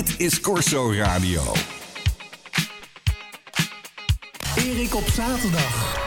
Dit is Corso Radio. Erik op zaterdag.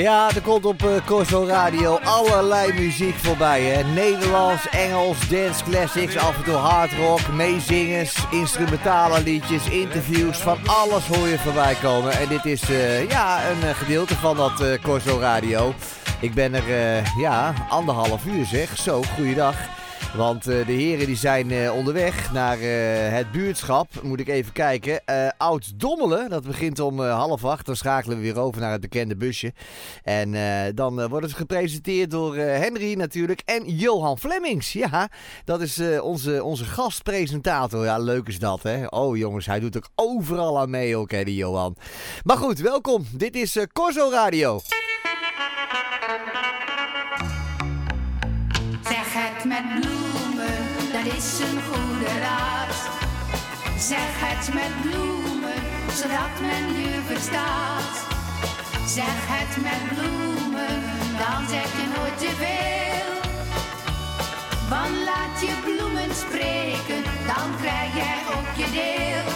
Ja, er komt op uh, Corso Radio allerlei muziek voorbij. Hè? Nederlands, Engels, dance classics, af en toe hard rock, meezingers, instrumentale liedjes, interviews. Van alles hoor je voorbij komen. En dit is uh, ja, een uh, gedeelte van dat Corso Radio. Ik ben er ja, anderhalf uur zeg. Zo, goeiedag. Want uh, de heren die zijn uh, onderweg naar uh, het buurtschap. Moet ik even kijken. Oud Dommelen, dat begint om half acht. Dan schakelen we weer over naar het bekende busje. En dan wordt het gepresenteerd door Henry natuurlijk. En Johan Flemmings. Ja, dat is onze, onze gastpresentator. Ja, leuk is dat, hè? Oh jongens, hij doet ook overal aan mee ook, hè, die Johan. Maar goed, welkom. Dit is Corso Radio. Is een goede raad. Zeg het met bloemen, zodat men je verstaat. Zeg het met bloemen, dan zeg je nooit te veel. Want laat je bloemen spreken, dan krijg jij ook je deel.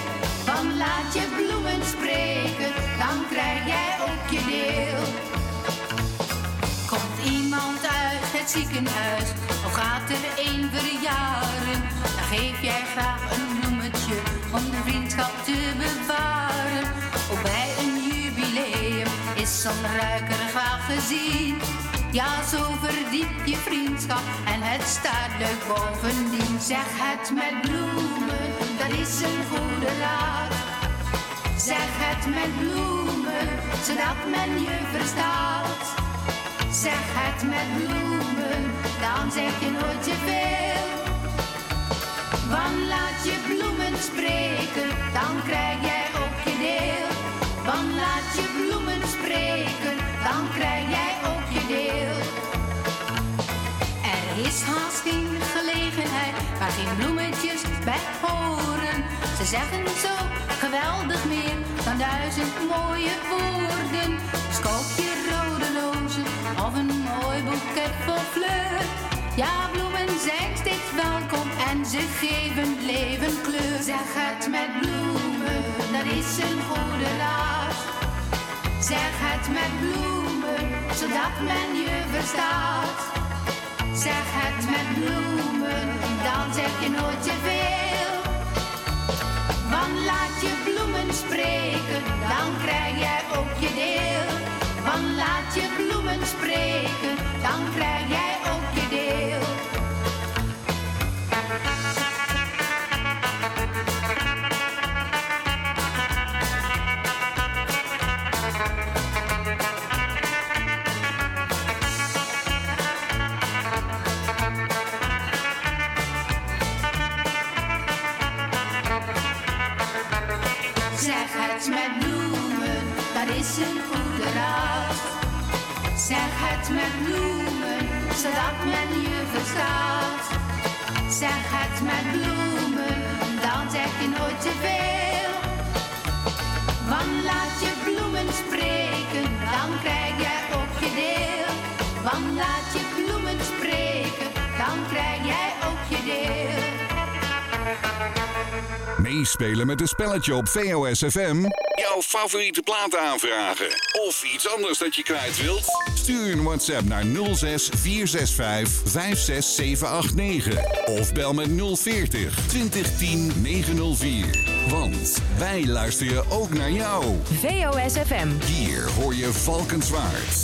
Want laat je bloemen spreken, dan krijg jij ook je deel. Komt iemand uit het ziekenhuis of gaat er een verjaren, dan geef jij graag een bloemetje om de vriendschap te bewaren. Ook bij een jubileum is zo'n ruiker graag gezien. Ja, zo verdiep je vriendschap en het staat leuk bovendien. Zeg het met bloemen, dat is een goede raad. Zeg het met bloemen, zodat men je verstaat. Zeg het met bloemen, dan zeg je nooit te veel. Want laat je bloemen spreken, dan krijg jij ook je deel. Want laat je bloemen spreken, dan krijg jij ook je deel. Er is haast geen gelegenheid waar geen bloemetjes bij horen. Ze zeggen zo geweldig meer dan duizend mooie woorden. Dus koop je rode lozen of een mooi boeket vol fleur. Ja, bloemen zijn steeds welkom en ze geven leven kleur. Zeg het met bloemen, dat is een goede raad. Zeg het met bloemen, zodat men je verstaat. Zeg het met bloemen, dan zeg je nooit te veel. Want laat je bloemen spreken, dan krijg jij ook je deel. Meespelen met een spelletje op VOS FM. Jouw favoriete platen aanvragen. Of iets anders dat je kwijt wilt. Stuur een WhatsApp naar 06 465 56789. Of bel met 040 2010 904. Want wij luisteren ook naar jou. VOS FM. Hier hoor je Valkenswaard.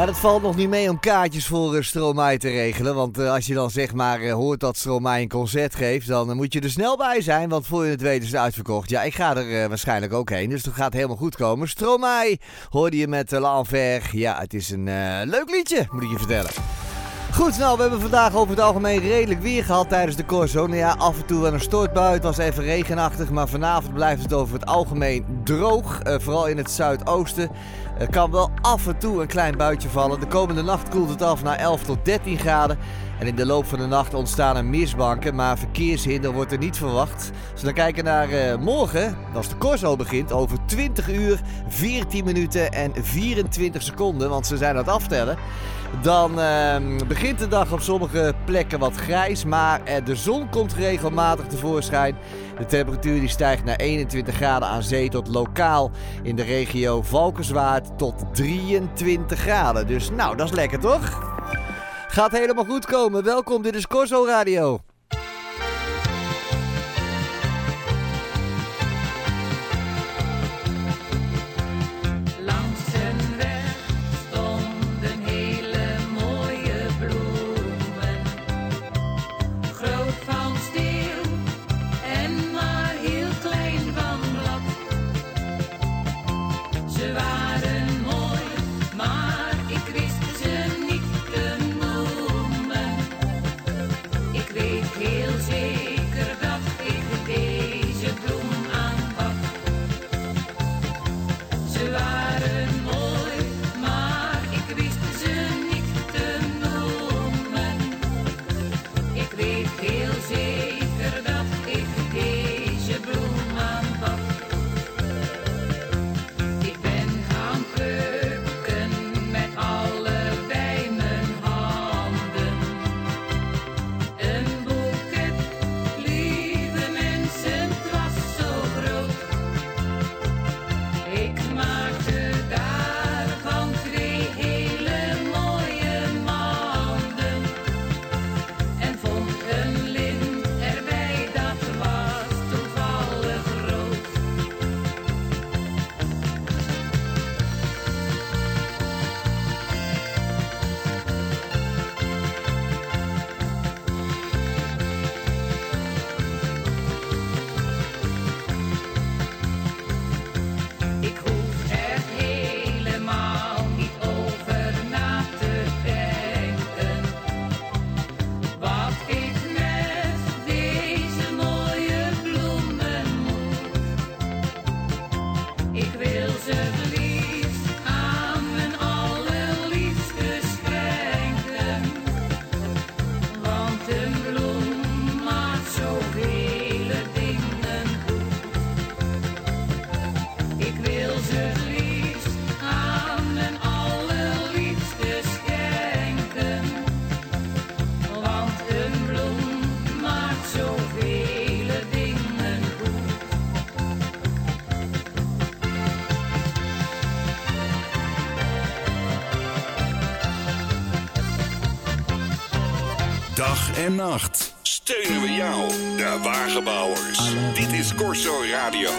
Ja, dat valt nog niet mee om kaartjes voor uh, Stromae te regelen. Want uh, als je dan zeg maar uh, hoort dat Stromae een concert geeft, dan moet je er snel bij zijn. Want voor je het weet is het uitverkocht. Ja, ik ga er waarschijnlijk ook heen, dus dat gaat helemaal goed komen. Stromae hoorde je met L'Envers. Ja, het is een leuk liedje, moet ik je vertellen. Goed, nou, we hebben vandaag over het algemeen redelijk weer gehad tijdens de Corso. Nou ja, af en toe wel een stortbui. Het was even regenachtig, maar vanavond blijft het over het algemeen droog. Vooral in het zuidoosten. Er kan wel af en toe een klein buitje vallen. De komende nacht koelt het af naar 11 tot 13 graden. En in de loop van de nacht ontstaan er mistbanken, maar verkeershinder wordt er niet verwacht. Dan kijken naar uh, morgen, als de Corso begint, over 20 uur, 14 minuten en 24 seconden, want ze zijn aan het aftellen. Dan uh, begint de dag op sommige plekken wat grijs, maar uh, de zon komt regelmatig tevoorschijn. De temperatuur die stijgt naar 21 graden aan zee tot lokaal in de regio Valkenswaard tot 23 graden. Dus nou, dat is lekker toch? Gaat helemaal goed komen. Welkom, dit is Corso Radio. En nacht steunen we jou, de wagenbouwers. Dit is Corso Radio.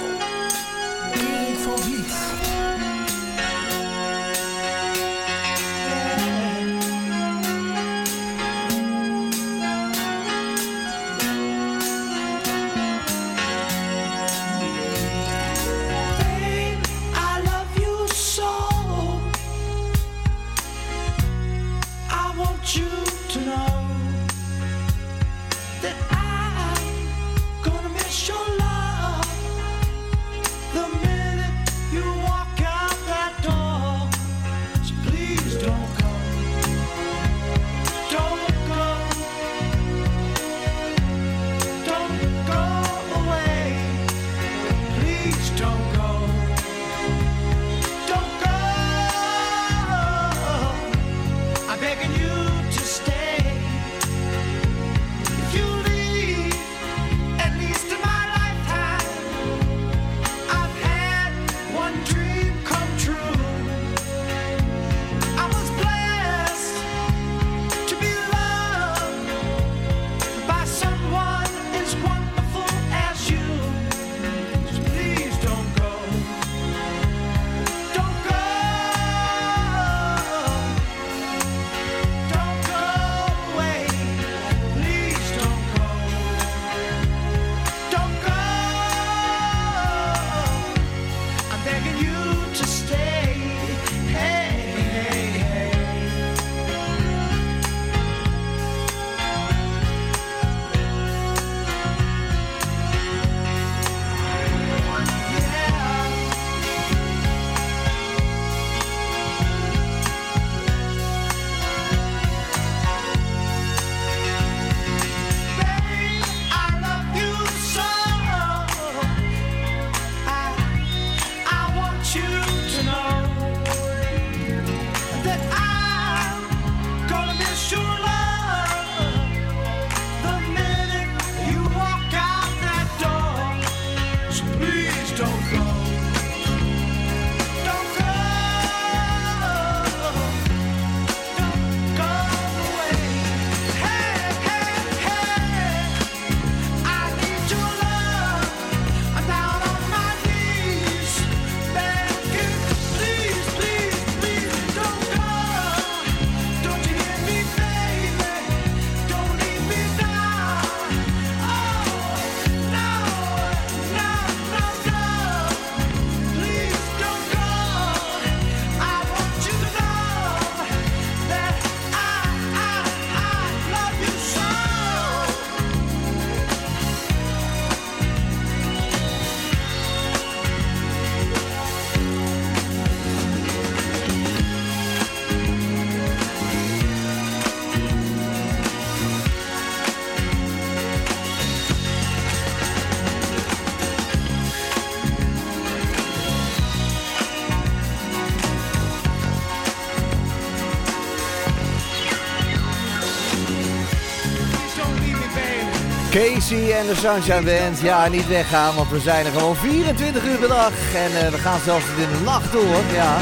Casey en de Sunshine Band. Ja, niet weggaan, want we zijn er gewoon 24 uur per dag. En eh, we gaan zelfs in de nacht door. Ja.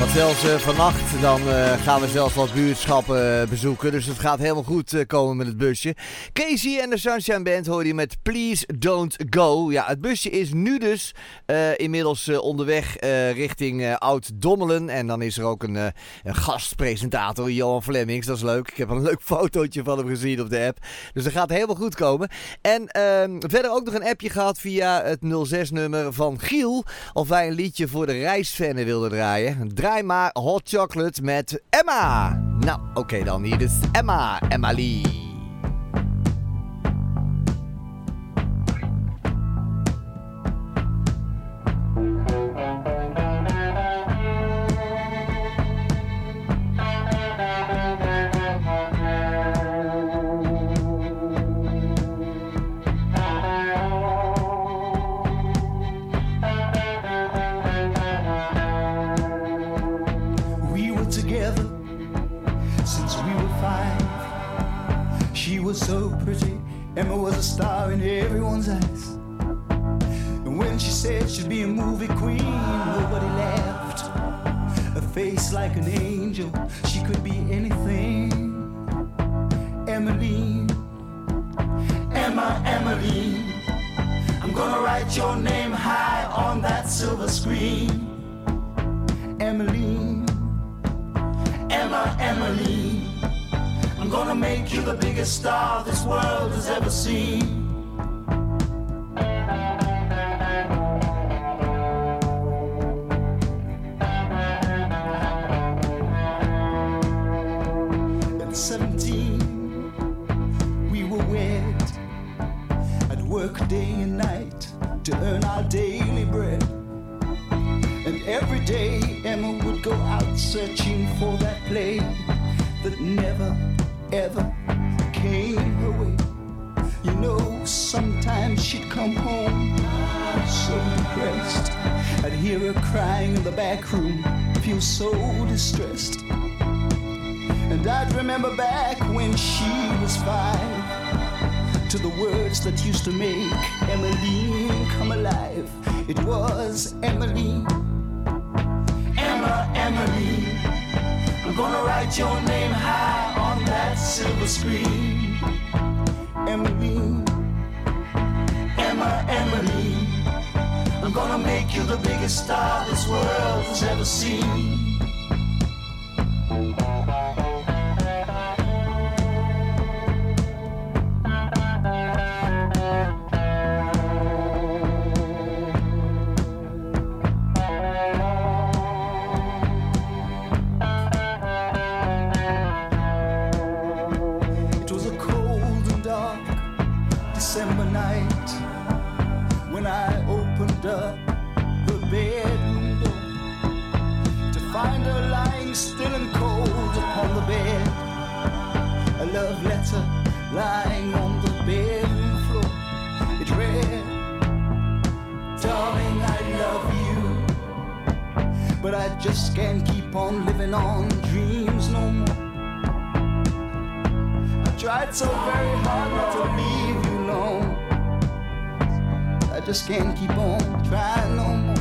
Want zelfs eh, vannacht dan eh, gaan we zelfs wat buurtschappen eh, bezoeken. Dus het gaat helemaal goed komen met het busje. Casey en de Sunshine Band hoor je met Please Don't Go. Ja, het busje is nu dus inmiddels onderweg richting Oud-Dommelen. En dan is er ook een, een gastpresentator, Johan Flemings. Dat is leuk. Ik heb een leuk fotootje van hem gezien op de app. Dus dat gaat helemaal goed komen. En ehm, verder ook nog een appje gehad via het 06-nummer van Giel. Of wij een liedje voor de reisfannen wilden draaien. Draai maar Hot Chocolate met Emma. Nou, oké dan. Hier is Emma. Emma Lee. A star in everyone's eyes. And when she said she'd be a movie queen, nobody laughed. A face like an angel, she could be anything. Emmeline, Emma, Emily. I'm gonna write your name high on that silver screen. Emily, Emma, Emily. I'm gonna make you the biggest star this world has ever seen. At 17, we were wed. I'd work day and night to earn our daily bread. And every day Emma would go out searching for that play that never, ever came her way. You know, sometimes she'd come home so depressed. I'd hear her crying in the back room, feel so distressed. And I'd remember back when she was five to the words that used to make Emmeline come alive. It was Emily, Emma, Emily. I'm gonna write your name high on that silver screen. Emily, Emma, Emily. I'm gonna make you the biggest star this world has ever seen. December night when I opened up the bedroom door to find her lying still and cold upon the bed. A love letter lying on the bedroom floor. It read, Darling, I love you, but I just can't keep on living on dreams no more. I tried so very hard not to leave alone. I just can't keep on trying no more.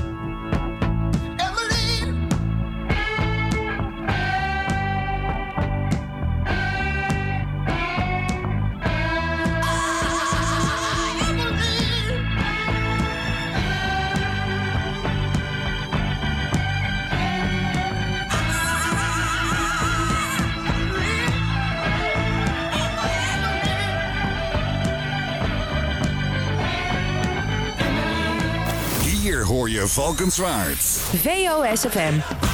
VOSFM.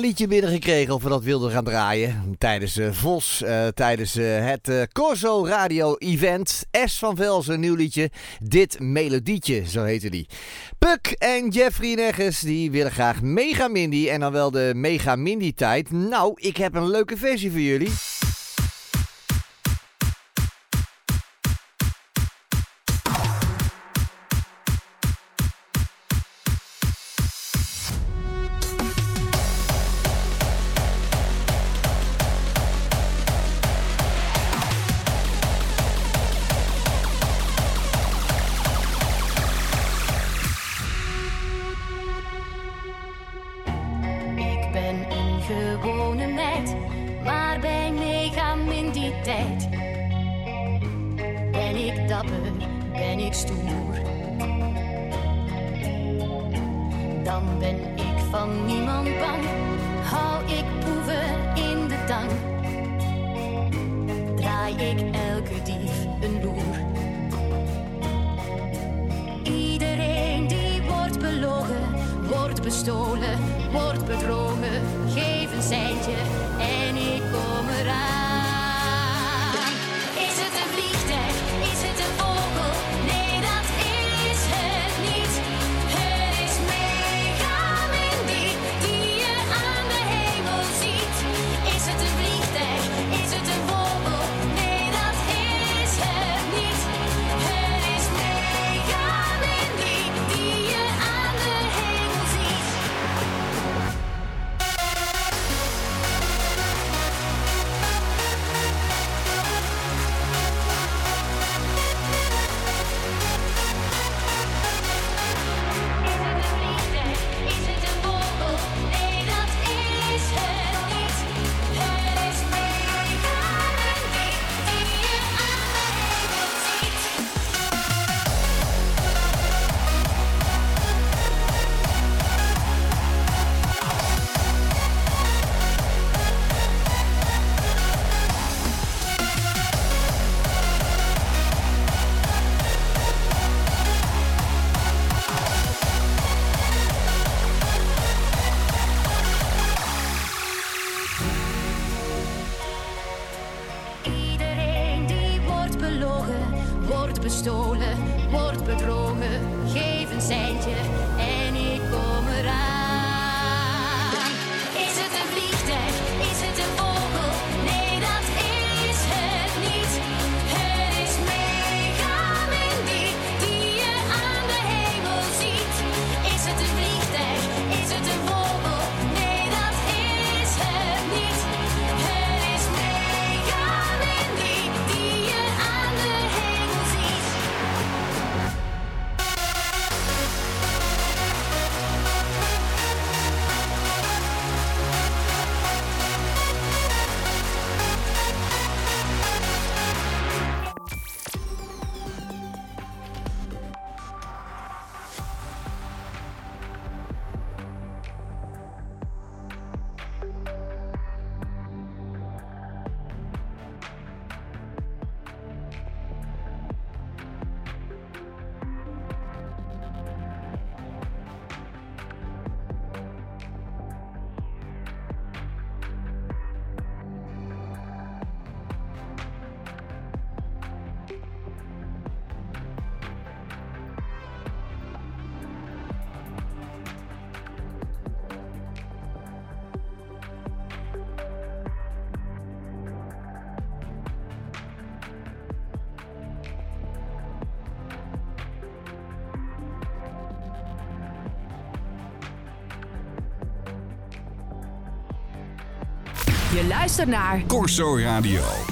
liedje binnengekregen of we dat wilden gaan draaien. Tijdens uh, VOS, eh, tijdens eh, het Corso Radio Event. S van Velzen, nieuw liedje. Dit Melodietje, zo heette die. Puck en Jeffrey Neggers die willen graag Mega Mindy. En dan wel de Mega Mindy tijd. Nou, ik heb een leuke versie voor jullie. Luister naar Corso Radio.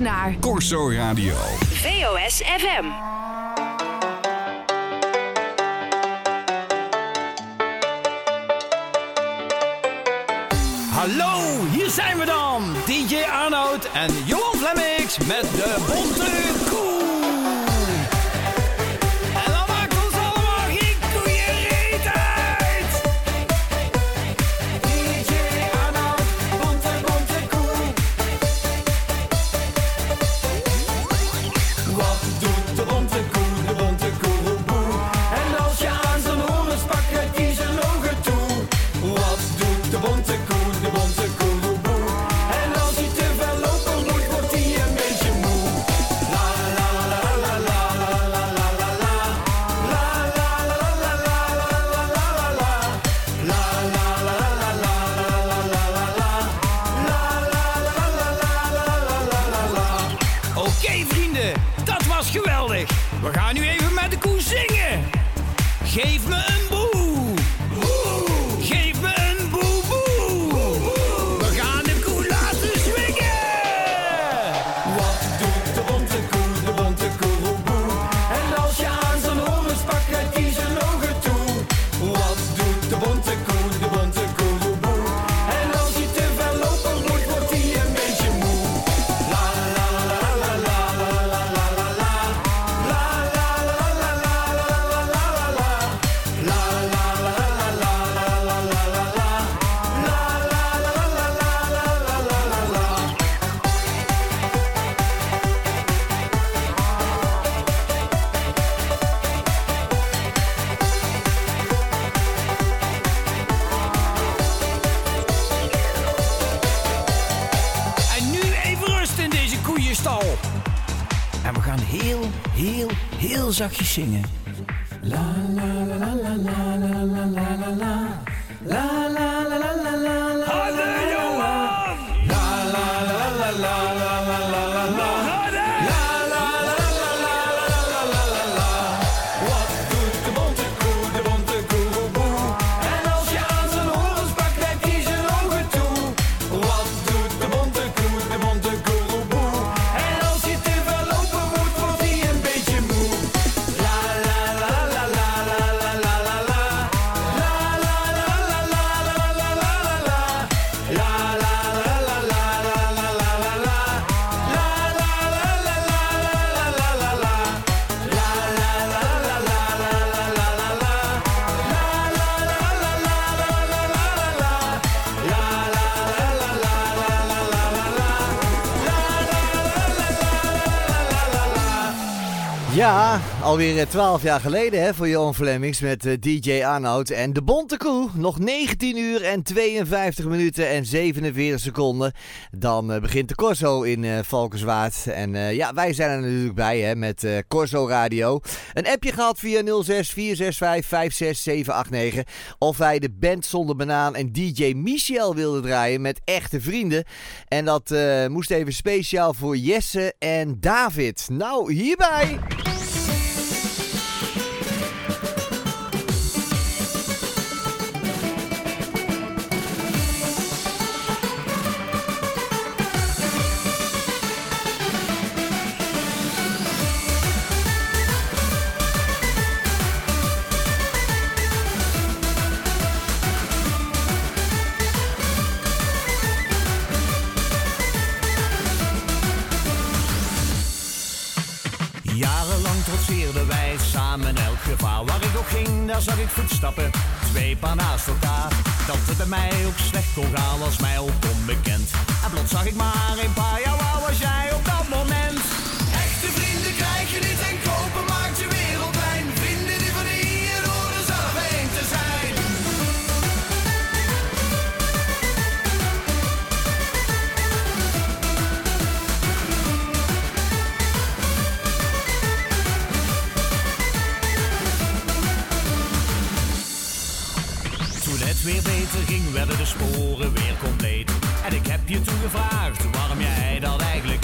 naar Corso Radio. VOS FM. Hallo, hier zijn we dan. DJ Arnoud en Johan Flemmix met de Bonte zingen. Alweer eh, 12 jaar geleden hè, voor Johan Flemings met eh, DJ Arnoud en de Bonte Koe. Nog 19 uur en 52 minuten en 47 seconden. Dan eh, begint de Corso in Valkenswaard. En ja, wij zijn er natuurlijk bij hè, met Corso Radio. Een appje gehad via 0646556789. Of wij de band zonder banaan en DJ Michel wilden draaien met echte vrienden. En dat moest even speciaal voor Jesse en David. Nou, hierbij... in elk gevaar. Waar ik ook ging, daar zag ik voetstappen, twee paar tot daar, Dat het bij mij ook slecht kon gaan, was mij ook onbekend. En plots zag ik maar een paar, ja waar was jij op de werden de sporen weer compleet. En ik heb je toen gevraagd waarom jij dat eigenlijk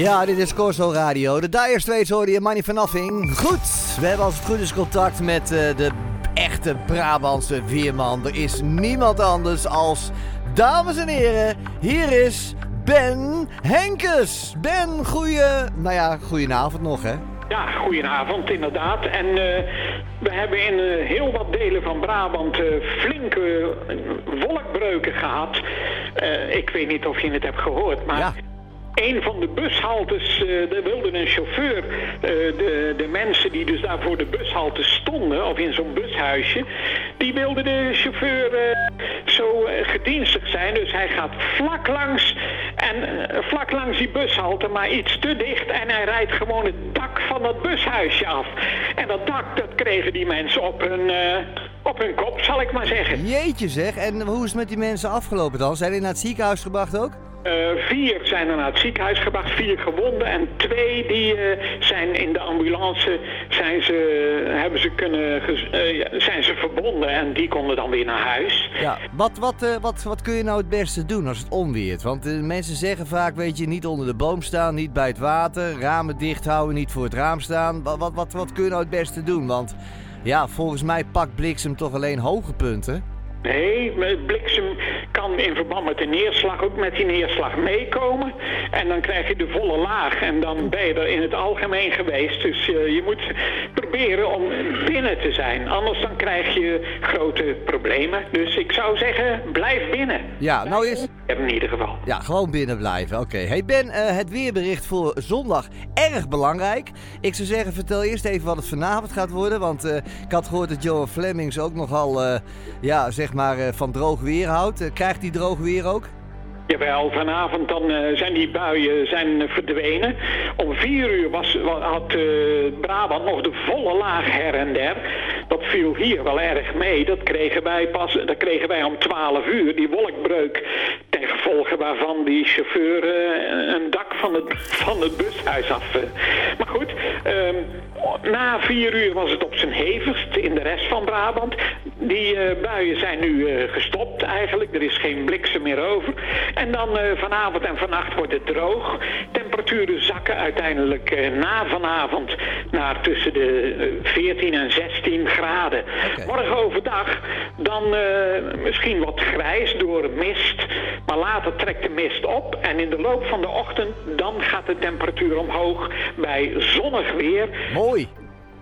Ja, dit is Corso Radio. De Dire Straits hoorde je Money for Nothing. Goed, we hebben als het goed is contact met eh, de echte Brabantse weerman. Er is niemand anders als, dames en heren, hier is Ben Henkes. Ben, goeie, nou ja, goedenavond nog hè. Ja, goedenavond inderdaad. En eh, we hebben in eh, heel wat delen van Brabant flinke wolkbreuken gehad. Eh, ik weet niet of je het hebt gehoord, maar... Ja. Een van de bushaltes, eh daar wilde een chauffeur, eh, de, de mensen die dus daar voor de bushalte stonden, of in zo'n bushuisje, die wilde de chauffeur eh, zo gedienstig zijn. Dus hij gaat vlak langs, en vlak langs die bushalte, maar iets te dicht, en hij rijdt gewoon het dak van dat bushuisje af. En dat dak, dat kregen die mensen op hun, op hun kop, zal ik maar zeggen. Jeetje zeg, en hoe is het met die mensen afgelopen dan? Zijn die naar het ziekenhuis gebracht ook? Eh, vier zijn er naar het ziekenhuis gebracht, vier gewonden en twee die eh, zijn in de ambulance zijn ze, hebben ze kunnen, eh, zijn ze verbonden en die konden dan weer naar huis. Ja, wat, wat, wat, wat kun je nou het beste doen als het onweert? Want mensen zeggen vaak, weet je, niet onder de boom staan, niet bij het water, ramen dicht houden, niet voor het raam staan. Wat, wat, wat, wat kun je nou het beste doen? Want ja, volgens mij pakt bliksem toch alleen hoge punten. Nee, met bliksem kan in verband met de neerslag ook met die neerslag meekomen. En dan krijg je de volle laag en dan ben je er in het algemeen geweest. Dus eh, je moet proberen om binnen te zijn. Anders dan krijg je grote problemen. Dus ik zou zeggen, blijf binnen. Ja, nou is... In ieder geval. Ja, gewoon binnen blijven. Oké. Hey Ben, eh, het weerbericht voor zondag erg belangrijk. Ik zou zeggen, vertel eerst even wat het vanavond gaat worden. Want eh, ik had gehoord dat Johan Flemings ook nogal, ja, zeg maar, eh, van droog weer houdt. Eh, krijgt hij droog weer ook? Jawel, vanavond dan eh, zijn die buien zijn, verdwenen. Om vier uur was, wa- had Brabant nog de volle laag her en der. Dat viel hier wel erg mee. Dat kregen wij pas dat kregen wij om 12 uur. Die wolkbreuk ten gevolge waarvan die chauffeur een dak van het, van het bushuis af. Maar goed, ehm, na vier uur was het op zijn hevigst in de rest van Brabant. Die eh, buien zijn nu eh, gestopt eigenlijk. Er is geen bliksem meer over. En dan eh, vanavond en vannacht wordt het droog. Temperaturen zakken uiteindelijk na vanavond naar tussen de eh, 14 en 16 graden. Morgen overdag dan misschien wat grijs door mist. Maar later trekt de mist op. En in de loop van de ochtend dan gaat de temperatuur omhoog bij zonnig weer. Mooi.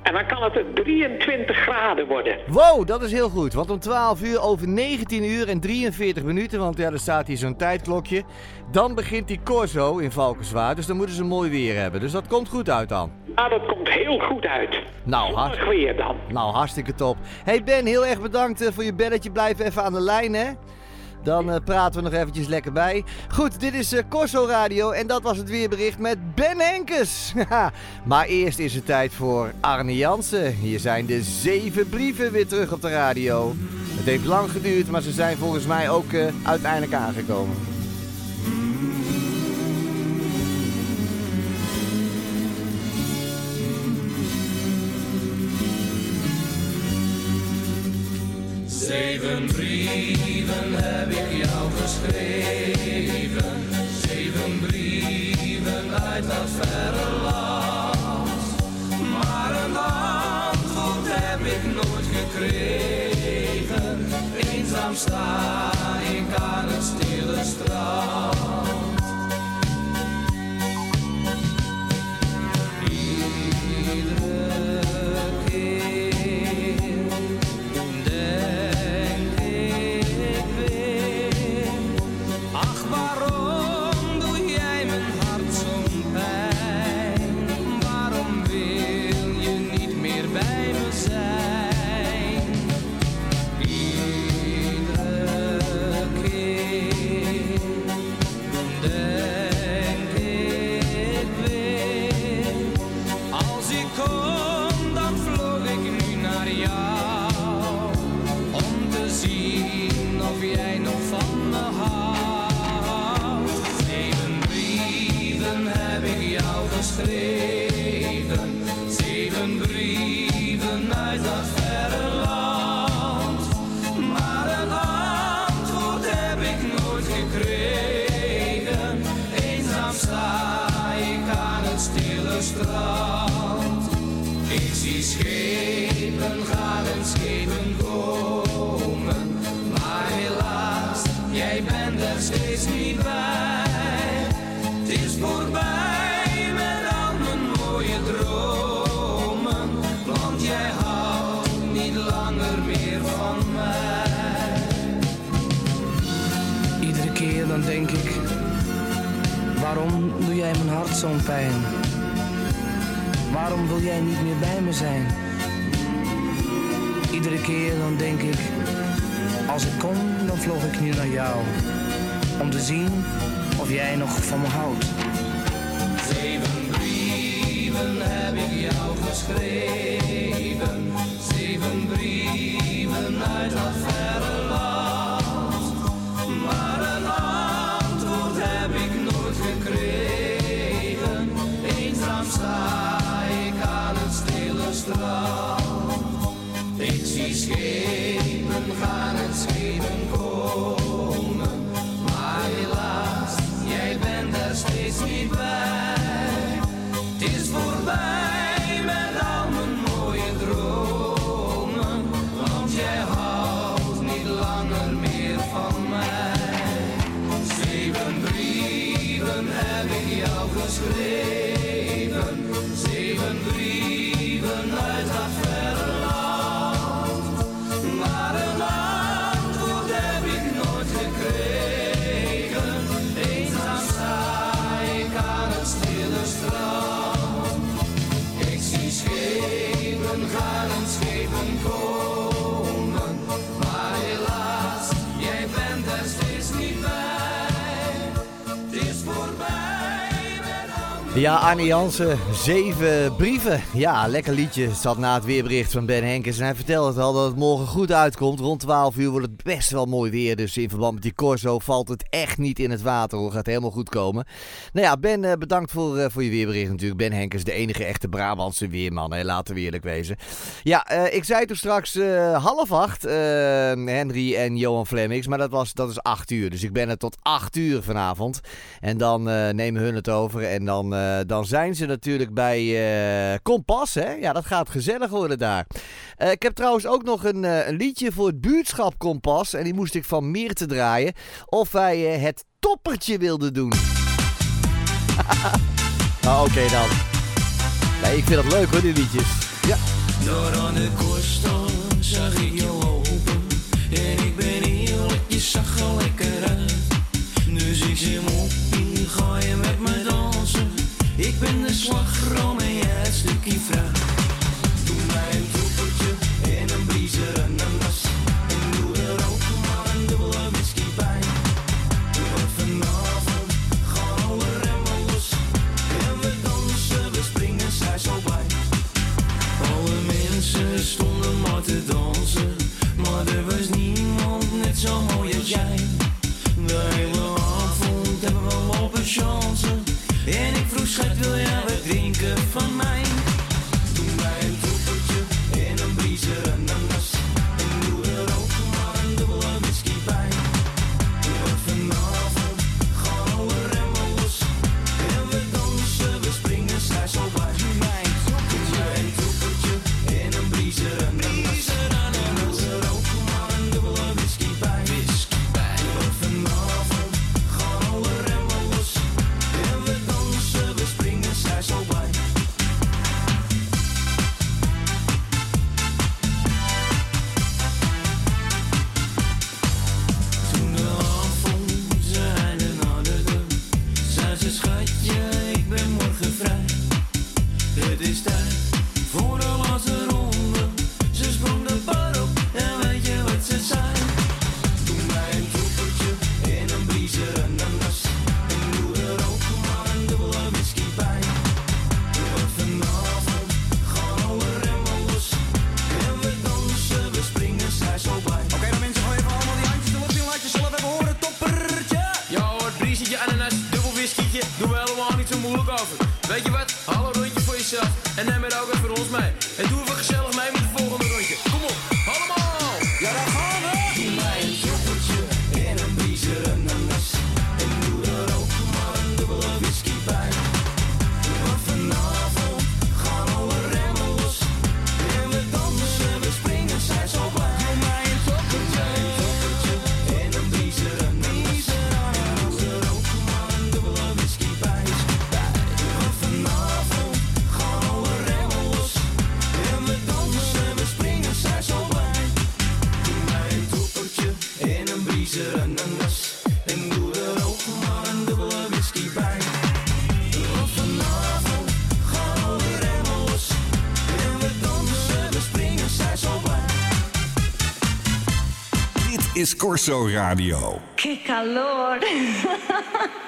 En dan kan het 23 graden worden. Wow, dat is heel goed. Want om 12 uur over 19 uur en 43 minuten, want ja, er staat hier zo'n tijdklokje. Dan begint die Corso in Valkenswaard. Dus dan moeten ze mooi weer hebben. Dus dat komt goed uit dan. Ja, dat komt heel goed uit. Nou, hart... Weer dan. nou hartstikke top. Hey Ben, heel erg bedankt eh, voor je belletje. Blijf even aan de lijn, hè. Dan eh, praten we nog eventjes lekker bij. Goed, dit is eh, Corso Radio en dat was het weerbericht met Ben Henkes. maar eerst is het tijd voor Arne Jansen. Hier zijn de zeven brieven weer terug op de radio. Het heeft lang geduurd, maar ze zijn volgens mij ook eh, uiteindelijk aangekomen. Zeven brieven Eenzaam sta ik aan het stille strand. Waarom wil jij niet meer bij me zijn? Iedere keer dan denk ik, als ik kon, dan vloog ik nu naar jou. Om te zien of jij nog van me houdt. Zeven brieven heb ik jou geschreven. Ja, Arne Jansen, zeven brieven. Ja, lekker liedje. Zat na het weerbericht van Ben Henkens. En hij vertelde het al dat het morgen goed uitkomt. Rond 12 uur wordt het best wel mooi weer. Dus in verband met die Corso valt het echt niet in het water. Hoor. Gaat helemaal goed komen. Nou ja, Ben, eh, bedankt voor, eh, voor je weerbericht natuurlijk. Ben Henkens, de enige echte Brabantse weerman. Hè. Laten we eerlijk wezen. Ja, eh, ik zei toen straks half acht. Henry en Johan Flemmings. Maar dat, was, dat is acht uur. Dus ik ben er tot acht uur vanavond. En dan nemen hun het over. En dan, eh, dan zijn ze natuurlijk bij eh, Kompas. Hè? Ja, dat gaat gezellig worden daar. Eh, ik heb trouwens ook nog een, een liedje voor het buurtschap Kompas. En die moest ik van Meerte draaien. Of wij het toppertje wilden doen. nou, oké dan. Nee, ik vind het leuk hoor, die liedjes. Ja. Door aan de korstal zag ik je lopen En ik ben eerlijk, je zag er lekker uit Dus ik zeg moppie, ga je met me dansen Ik ben de slagroom en jij het stukje fruit. Doe mij een troepertje en een briezer en een nas En doe er ook maar een dubbele whisky bij. Want vanavond gaan alle remmen los. En we dansen, we springen, zij zo bij. Alle mensen stonden maar te dansen, maar er was niemand net zo mooi als jij. De hele avond hebben we lopen chansen, en ik vroeg schat wil jij wat drinken van mij? Doen we helemaal niet zo moeilijk over. Weet je wat? Een rondje voor jezelf. En neem het ook even is Corso Radio. ¡Qué calor!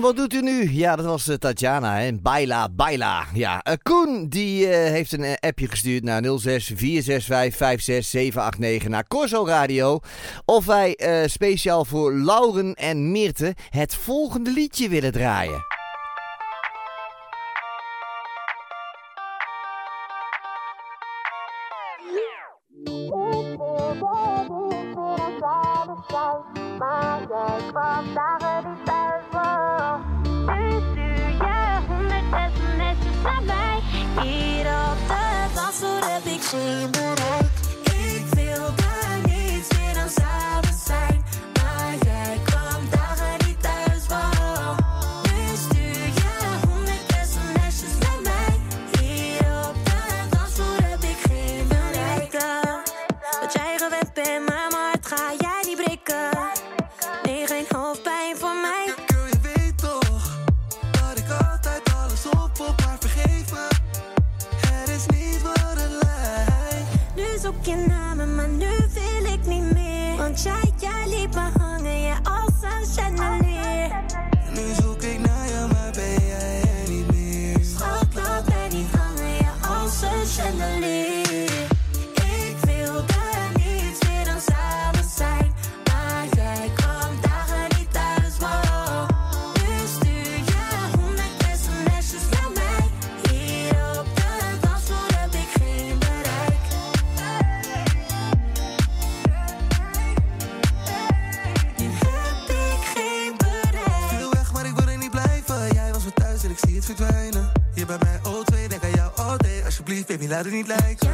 wat doet u nu? Ja, dat was eh, Tatjana, en Baila, baila. Ja, eh, Koen, die eh, heeft een appje gestuurd naar 0646556789 naar Corso Radio. Of wij speciaal voor Lauren en Meerte het volgende liedje willen draaien. niet lijkt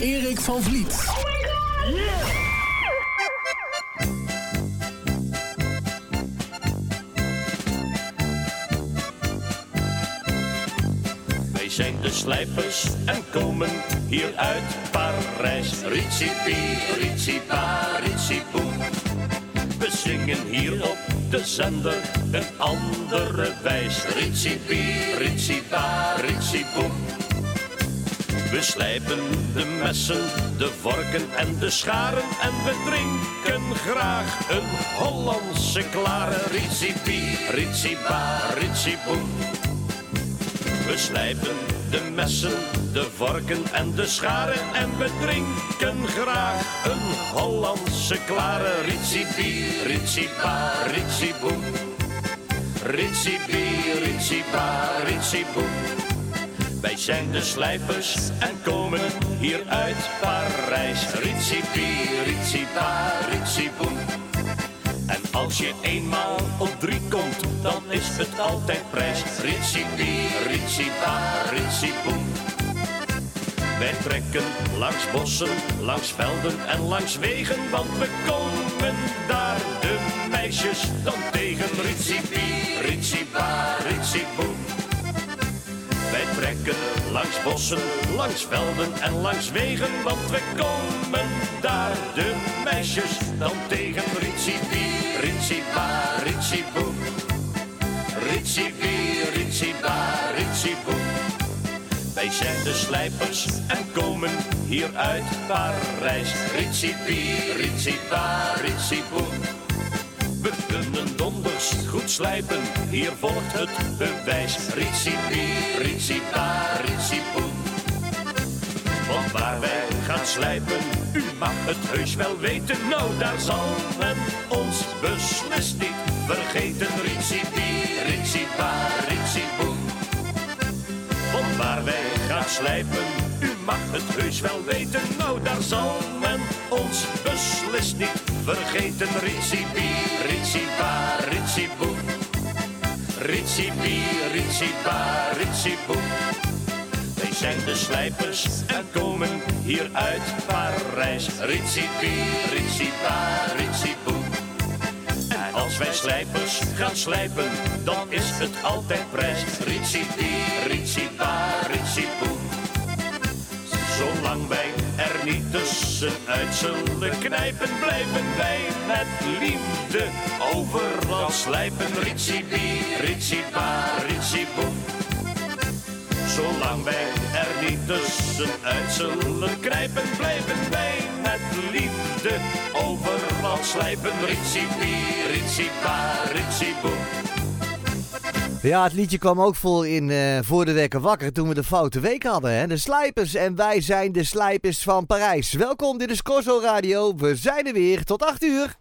Erik van Vliet. Oh my god! Zijn de slijpers en komen hier uit Parijs. Ritsipi, ritsipa, ritsipoe. We zingen hier op de zender een andere wijs. Ritsipi, ritsipa, ritsipoe. We slijpen de messen, de vorken en de scharen en we drinken graag een Hollandse klare ritsipi, ritsipa, ritsipoe. We slijpen de messen, de vorken en de scharen en we drinken graag een Hollandse klare ritsipi, ritsipa, ritsipoe. Ritsipi, ritsipa, ritsipoe. Wij zijn de slijpers en komen hier uit Parijs. Ritsipi, ritsipa, ritsipoen. En als je eenmaal op drie komt, dan is het altijd prijs. Ritsipi, ritsipa, ritsipoen. Wij trekken langs bossen, langs velden en langs wegen, want we komen daar de meisjes dan tegen. Ritsipi, ritsipa, ritsipoen. Langs bossen, langs velden en langs wegen, want we komen daar de meisjes dan tegen. Ritsipi, ritsipa, ritsipoe. Ritsipi, ritsipa, ritsipoe. Wij zijn de slijpers en komen hier uit Parijs. Ritsipi, ritsipa, ritsipoe. We kunnen donders goed slijpen, hier volgt het bewijs. Ritsipi, ritsipa, ritsipoe. Want waar wij gaan slijpen, u mag het heus wel weten. Nou, daar zal men ons beslist niet vergeten. Ritsipi, ritsipa, ritsipoe. Want waar wij gaan slijpen, u mag het heus wel weten. Nou, daar zal men ons beslist niet vergeten. Ritsipi, ritsipa, ritsipoe. Ritsipi, ritsipa, ritsipoe. Wij zijn de slijpers en komen hier uit Parijs. Ritsipi, ritsipa, ritsipoe. En als wij slijpers gaan slijpen, dan is het altijd prijs. Ritsipi, ritsipa, ritsipoe. Niet tussenuit zullen knijpen, blijven wij met liefde overal slijpen. Ritsipi, ritsipa, ritsipoe. Zolang wij er niet tussenuit zullen knijpen, blijven wij met liefde overal slijpen. Ritsipi, ritsipa, ritsipoe. Ja, het liedje kwam ook vol in eh, Voor de Wekker Wakker toen we de foute week hadden. Hè? De Slijpers en wij zijn de Slijpers van Parijs. Welkom, dit is Corso Radio. We zijn er weer tot 8 uur.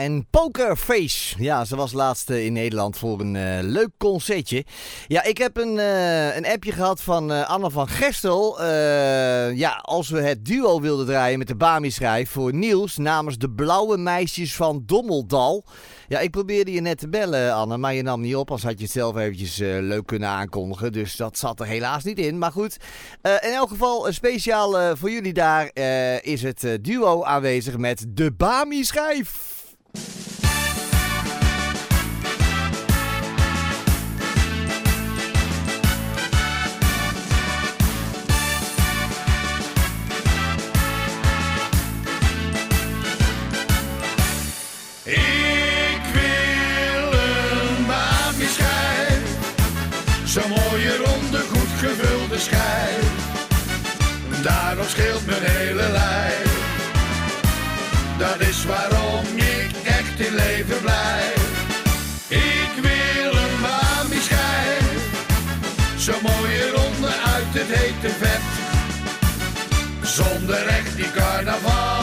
En Pokerface. Ja, ze was laatst in Nederland voor een eh, leuk concertje. Ja, ik heb een, eh, een appje gehad van eh, uh, Anne van Gestel. ja, als we het duo wilden draaien met de Bamieschrijf voor Niels namens de Blauwe Meisjes van Dommeldal. Ja, ik probeerde je net te bellen, Anne, maar je nam niet op. Als had je het zelf eventjes leuk kunnen aankondigen. Dus dat zat er helaas niet in. Maar goed, in elk geval speciaal voor jullie daar is het duo aanwezig met de Bami-schijf. Ik wil een baardje schijf, zo mooie ronde, goed gevulde schijf. Daarop scheelt mijn hele lijf. in leven blij. Ik wil een mami schijf, Zo mooie ronde uit het hete vet. Zonder echt die carnaval.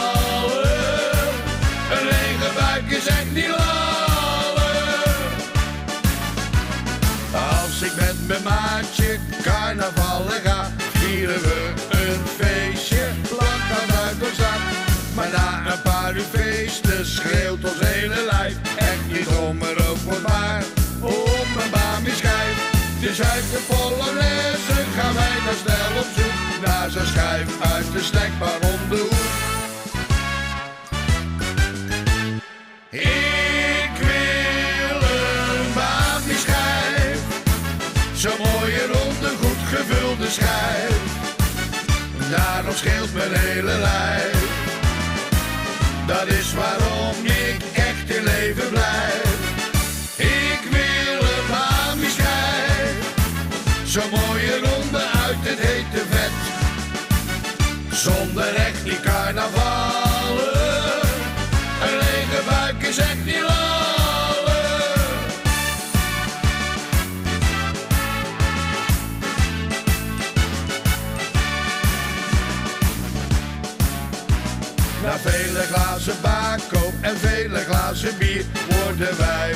in zuivelvolle lessen gaan wij dan snel op zoek naar zijn schijf uit de snackbar om de. Ik wil een maandje schijf, zo'n mooie ronde goed gevulde schijf. Daarom scheelt mijn hele lijf. Dat is waarom ik echt Zo'n mooie ronde uit het hete vet. Zonder echt die carnavalen, Een lege buik is echt niet lallen. Na vele glazen bako en vele glazen bier worden wij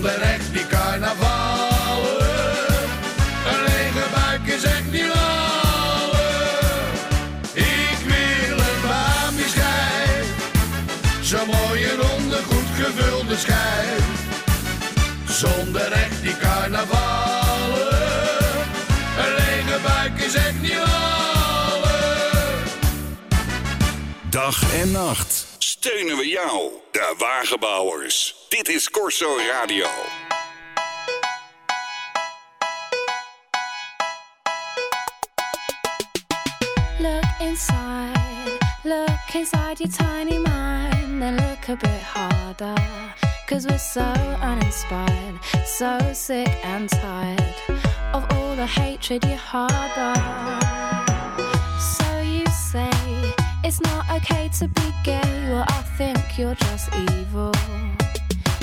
Zonder echt die carnavallen. Een lege buik is echt niet lallen. Ik wil een bami schijf. Zo'n mooie ronde, goed gevulde schijf. Zonder echt die carnavallen. Een lege buik is echt niet lallen. Dag en nacht steunen we jou, de Wagenbouwers. Dit is Corso Radio. Look inside, look inside your tiny mind, then look a bit harder. Cause we're so uninspired, so sick and tired of all the hatred you harbor. So you say it's not okay to be gay, well, I think you're just evil.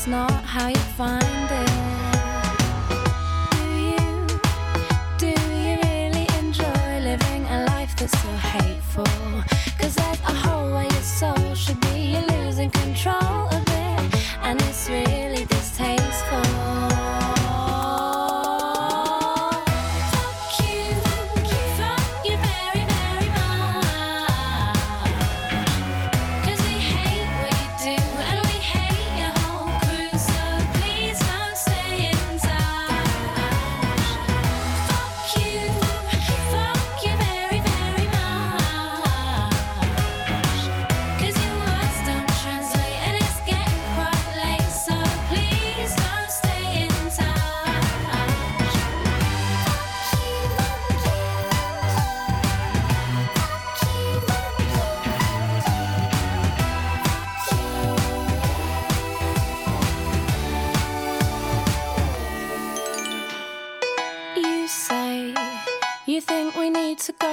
That's not how you find it. Do you, do you really enjoy living a life that's so hateful?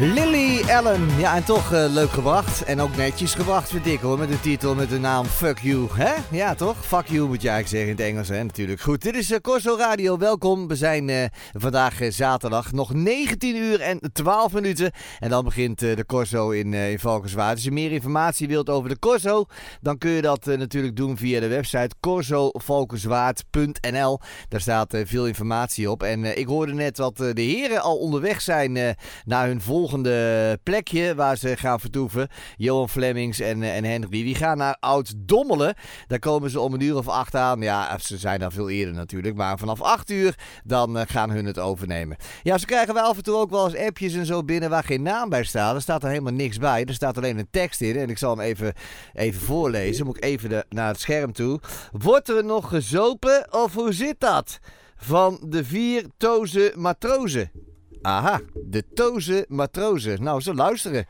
Lily Allen, ja en toch eh, leuk gebracht. En ook netjes gebracht vind ik hoor, met de titel met de naam Fuck You. Hè? Ja toch? Fuck You moet je eigenlijk zeggen in het Engels hè, natuurlijk. Goed, dit is eh, Corso Radio, welkom. We zijn eh, vandaag zaterdag, nog 19 uur en 12 minuten. En dan begint de Corso in, in Valkenswaard. Als je meer informatie wilt over de Corso, dan kun je dat natuurlijk doen via de website corsovalkenswaard.nl. Daar staat veel informatie op. En ik hoorde net dat de heren al onderweg zijn naar hun volgende plekje waar ze gaan vertoeven. Johan Flemings en, eh, en Henry. Die gaan naar Oud-Dommelen. Daar komen ze om een uur of acht aan. Ja, ze zijn daar veel eerder natuurlijk. Maar vanaf acht uur dan eh, gaan hun het overnemen. Ja, ze krijgen wel af en toe ook wel eens appjes en zo binnen waar geen naam bij staat. Er staat er helemaal niks bij. Er staat alleen een tekst in. En ik zal hem even, even voorlezen. Moet ik even de, naar het scherm toe. Wordt er nog gezopen of hoe zit dat? Van de vier toze matrozen. Aha, de toze matrozen. Nou, ze luisteren.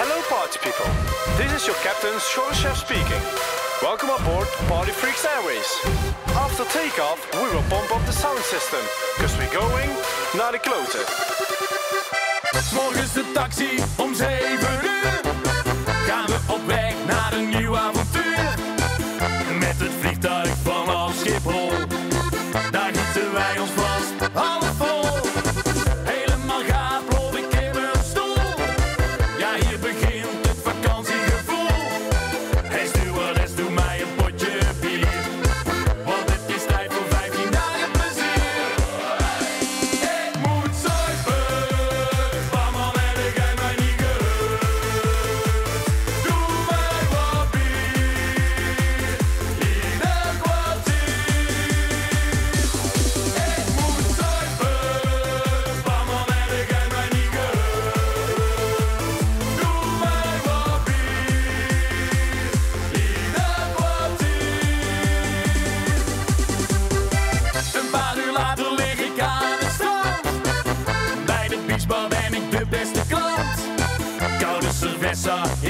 Hello, party people. This is your captain, Sean Chef speaking. Welcome aboard Party Freaks Airways. After takeoff, we will pump up the sound system, because we're going naar de kloten. Morgens de taxi om 7 Ibiza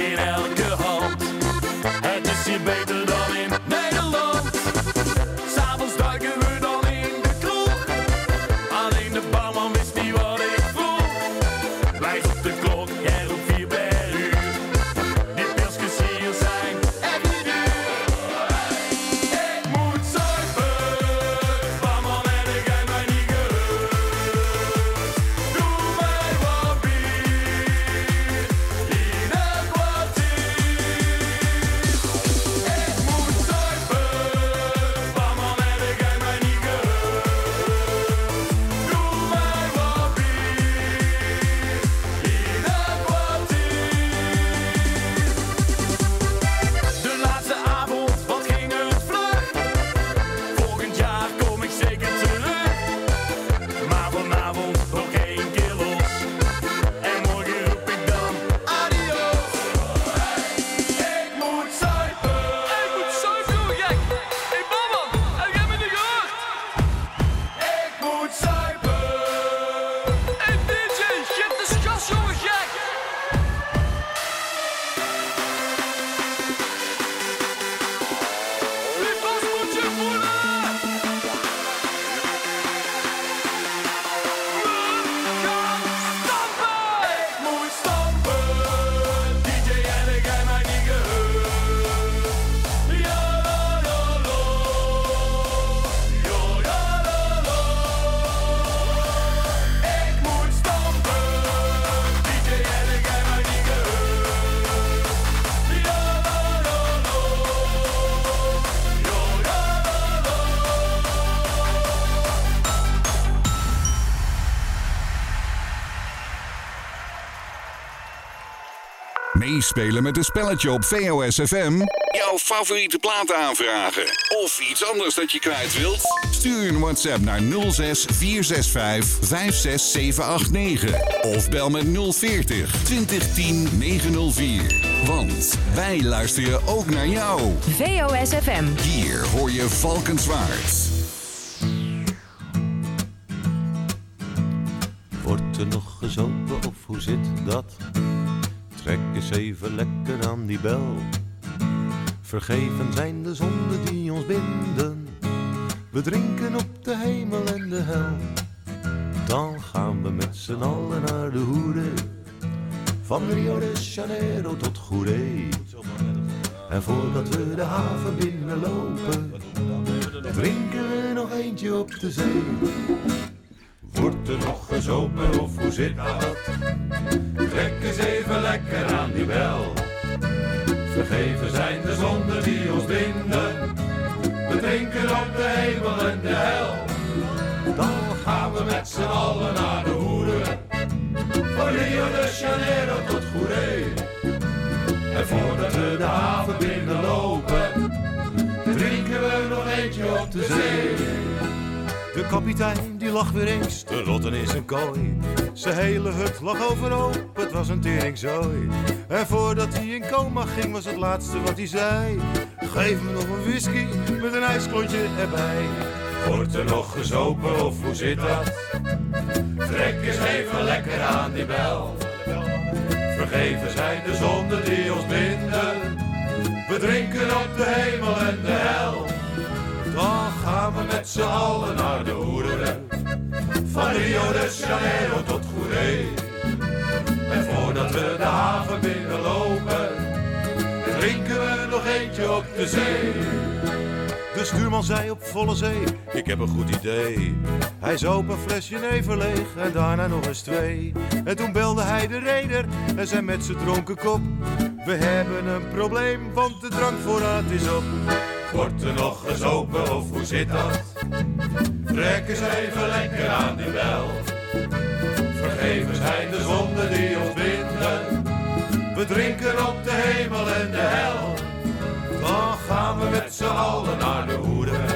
Meespelen met een spelletje op VOS FM. Jouw favoriete platen aanvragen. Of iets anders dat je kwijt wilt. Stuur een WhatsApp naar 06 465 56789. Of bel met 040 2010 904. Want wij luisteren ook naar jou. VOS FM. Hier hoor je Valkenswaard. Wordt er nog gezopen of hoe zit dat? Even lekker aan die bel. Vergeven zijn de zonden die ons binden. We drinken op de hemel en de hel. Dan gaan we met z'n allen naar de hoede. Van Rio de Janeiro tot Goeree. En voordat we de haven binnenlopen, drinken we nog eentje op de zee. Wordt er nog gezopen of hoe zit dat? Vergeven zijn de zonden die ons binden. We drinken op de hemel en de hel. Dan gaan we met z'n allen naar de hoeren. Van Rio de Janeiro tot Goeree. En voordat we de haven binnenlopen, drinken we nog eentje op de zee. De kapitein die lag weer eens te rotten in zijn kooi. Zijn hele hut lag het was een. En voordat hij in coma ging was het laatste wat hij zei. Geef me nog een whisky met een ijsklontje erbij. Wordt er nog gezopen of hoe zit dat? Trek eens even lekker aan die bel. Vergeven zijn de zonden die ons binden. We drinken op de hemel en de hel. Dan gaan we met z'n allen naar de hoeren. Van Rio de Janeiro tot Goeree. We de haven binnenlopen, drinken we nog eentje op de zee. De stuurman zei op volle zee, ik heb een goed idee. Hij zoop een flesje never leeg en daarna nog eens twee. En toen belde hij de reder en zei met zijn dronken kop. We hebben een probleem, want de drankvoorraad is op. Wordt er nog gezopen of hoe zit dat? Trek eens even lekker aan die bel. Vergeven zijn de zonden die. We drinken op de hemel en de hel. Dan gaan we met z'n allen naar de hoeren.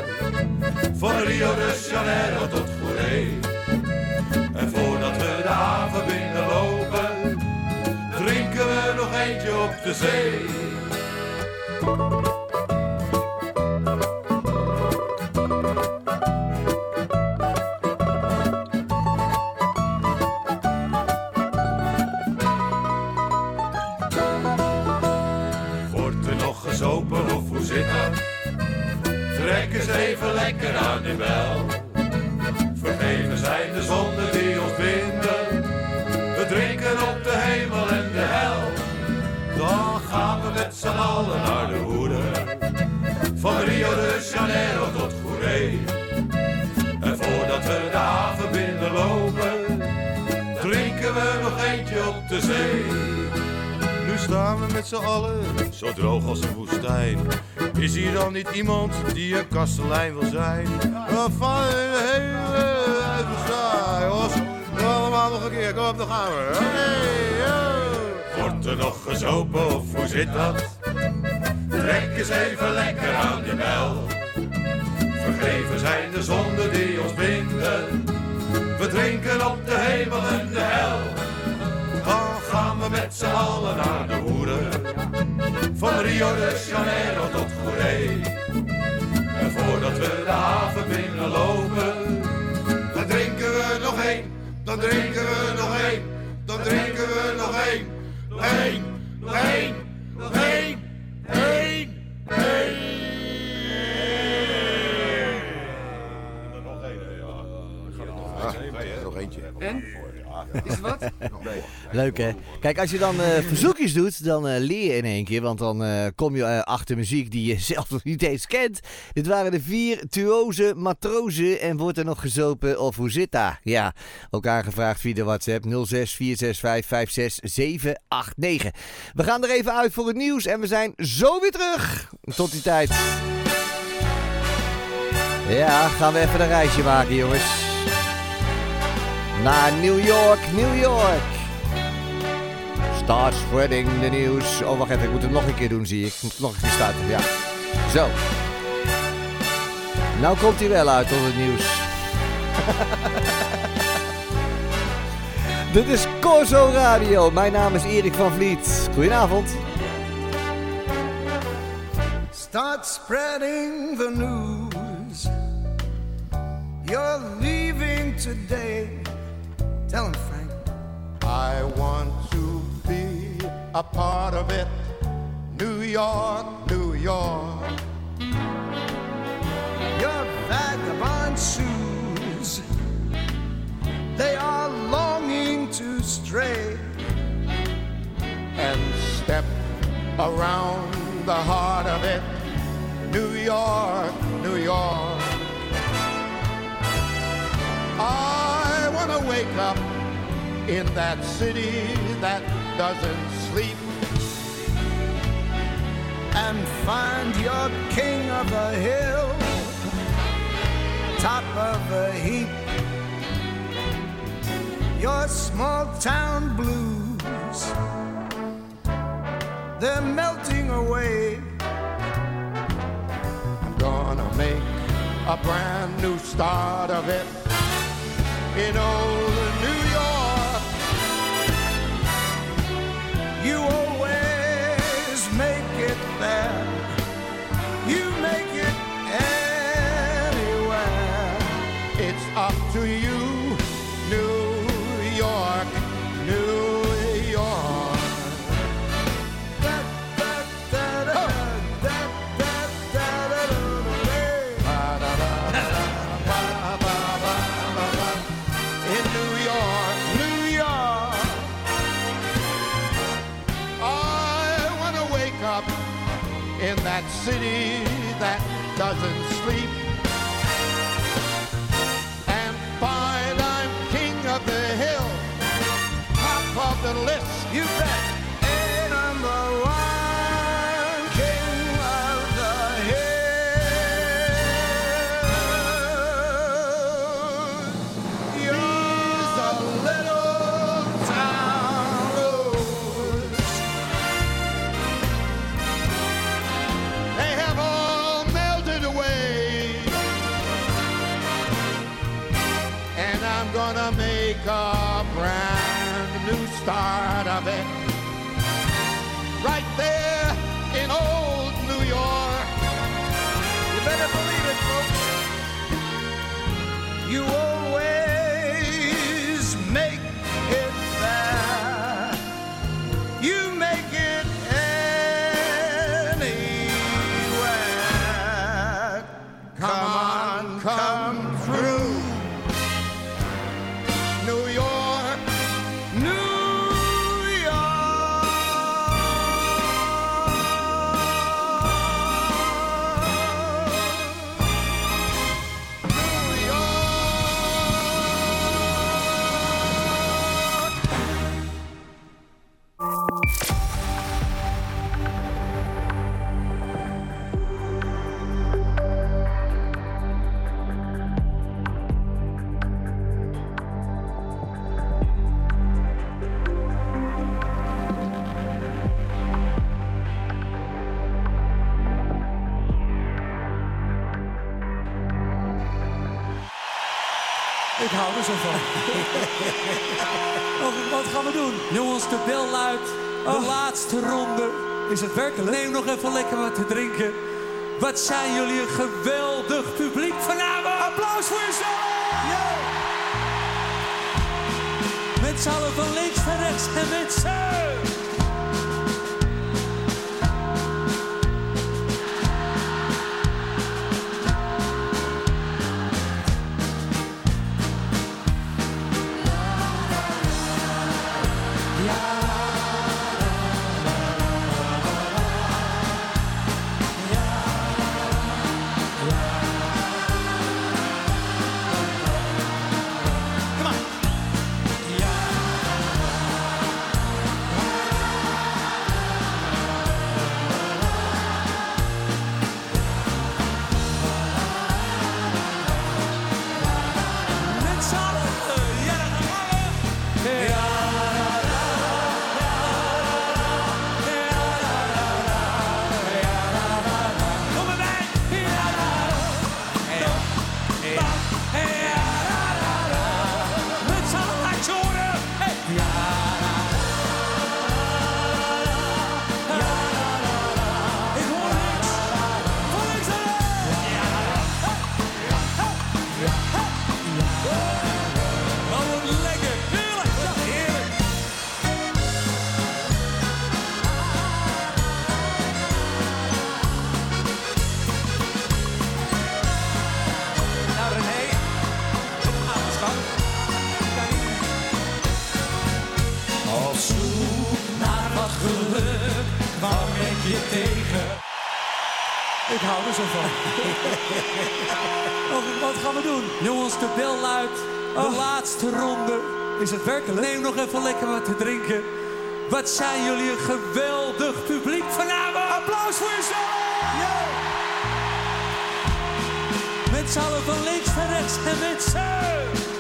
Van Rio de Janeiro tot Goeree. En voordat we de haven binnenlopen, drinken we nog eentje op de zee. Even lekker aan de bel. Vergeven zijn de zonden die ons binden. We drinken op de hemel en de hel. Dan gaan we met z'n allen naar de hoeren. Van Rio de Janeiro tot Goeree. En voordat we de haven binnenlopen, drinken we nog eentje op de zee. Nu staan we met z'n allen, zo droog als een woestijn. Is hier dan niet iemand die een kastelein wil zijn? Van een hele uitbestaan, jongens. Allemaal nog een keer, kom op, dan gaan we. Hey, yo. Wordt er nog gezopen of hoe zit dat? Trek eens even lekker aan je bel. Vergeven zijn de zonden die ons binden. We drinken op de hemel en de hel. Dan gaan we met z'n allen naar de hoeren. Van Rio de Janeiro tot Goeree. En voordat we de haven binnenlopen, dan drinken we nog één. Dan drinken we nog één. Dan drinken we nog één. Nog één. Nog één. Nog één. Het wat? Leuk hè? Kijk, als je dan eh, verzoekjes doet, dan eh, leer je in één keer. Want dan eh, kom je achter muziek die je zelf nog niet eens kent. Dit waren de virtuoze matrozen. En wordt er nog gezopen of hoe zit dat? Ja, ook aangevraagd via de WhatsApp 06 465 56789. We gaan er even uit voor het nieuws. En we zijn zo weer terug. Tot die tijd. Ja, gaan we even een reisje maken jongens. Naar New York, New York. Start spreading the news. Oh, wacht even. Ik moet het nog een keer doen, zie ik. Ik moet nog een keer starten, ja. Zo. Nou komt hij wel uit tot het nieuws. Dit is Corso Radio. Mijn naam is Erik van Vliet. Goedenavond. Start spreading the news. You're leaving today. Tell him, Frank. I want to be a part of it. New York, New York. Your vagabond shoes, they are longing to stray. And step around the heart of it. New York, New York. I to wake up in that city that doesn't sleep and find your king of the hill, top of the heap. Your small town blues, they're melting away. I'm gonna make a brand new start of it in old New York. You ronde is het werkelijk. Neem nog even lekker wat te drinken. Wat zijn jullie een geweldig publiek vanavond. Applaus voor jezelf. Yeah. Met z'n allen van links naar rechts en mensen. is het werkelijk. Neem nog even lekker wat te drinken. Wat zijn jullie een geweldig publiek vanavond. Applaus voor jezelf. Yeah. Met z'n allen van links naar rechts en mensen.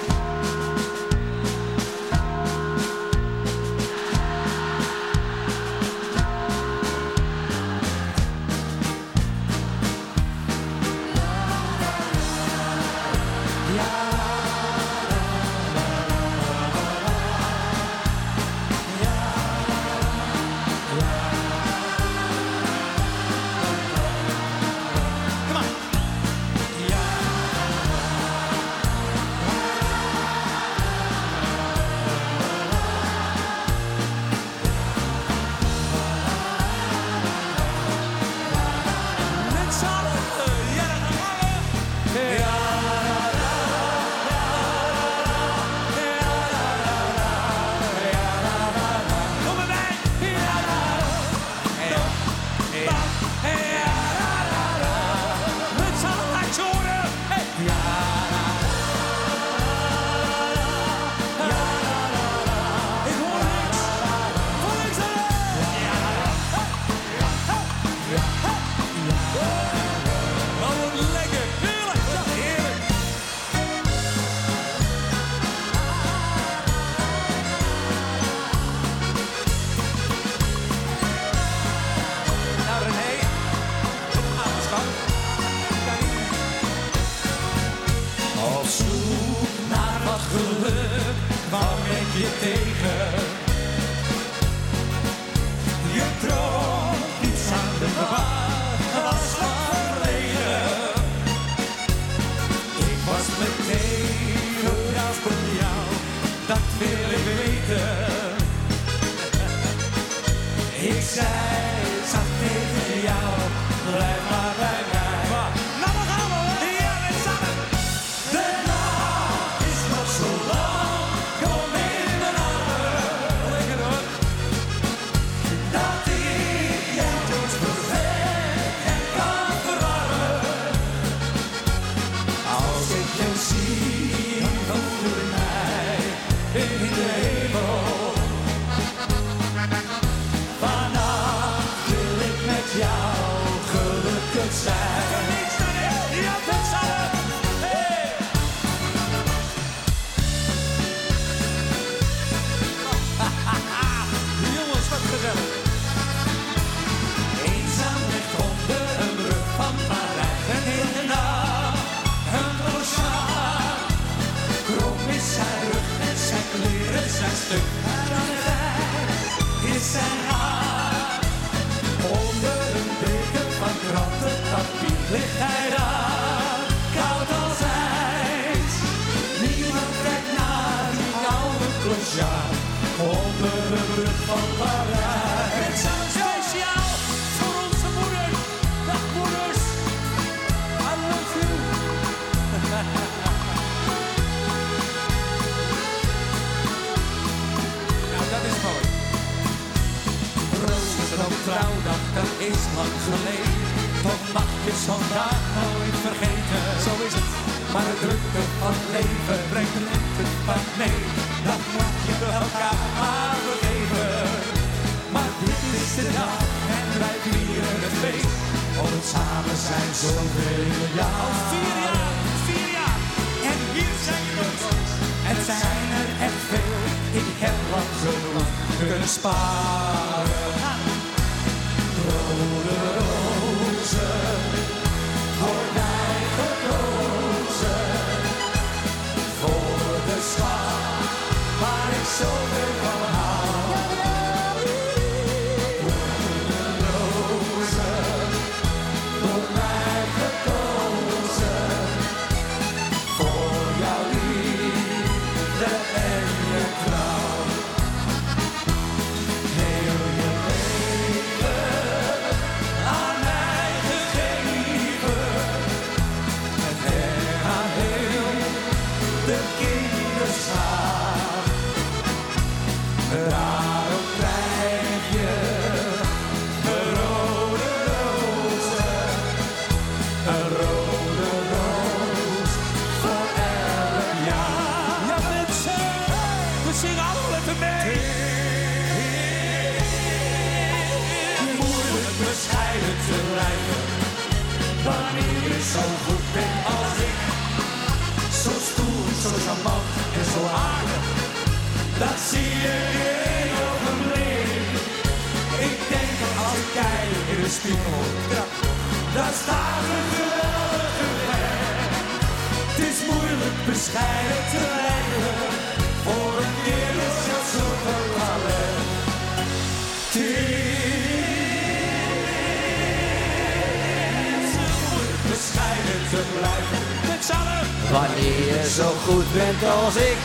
bent als ik.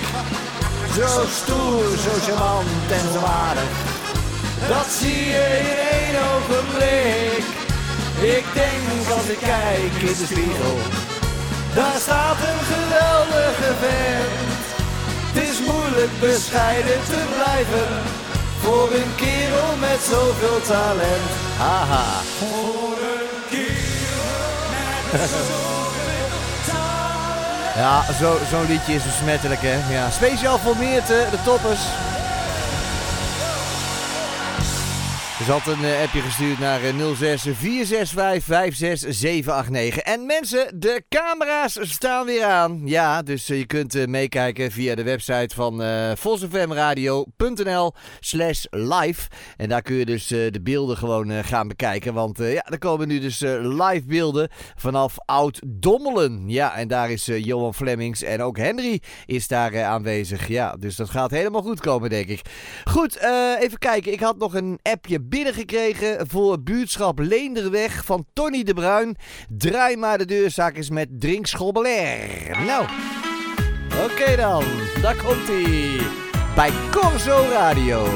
Zo stoer, zo charmant en zwaardig. Dat zie je in één ogenblik. Ik denk als ik kijk in de spiegel. Daar staat een geweldige vent. Het is moeilijk bescheiden te blijven. Voor een kerel met zoveel talent. Haha. Voor een kerel met zoveel ja, zo'n liedje is dus besmettelijk, hè. Ja. Speciaal voor Meerte, de toppers. Ze had een eh, appje gestuurd naar eh, 0646556789. En mensen, de camera's staan weer aan. Ja, dus eh, je kunt meekijken via de website van uh, vosfmradio.nl slash live. En daar kun je dus de beelden gewoon gaan bekijken. Want ja, er komen nu dus live beelden vanaf Oud-Dommelen. Ja, en daar is Johan Flemings en ook Henry is daar aanwezig. Ja, dus dat gaat helemaal goed komen, denk ik. Goed, even kijken. Ik had nog een appje binnengekregen voor buurtschap Leenderweg van Tony de Bruin. Draai maar de deurzaak eens met drinkschobbeler. Nou, oké dan, daar komt hij bij Corso Radio.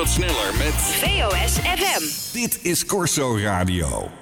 wat sneller met VOS FM. Dit is Corso Radio.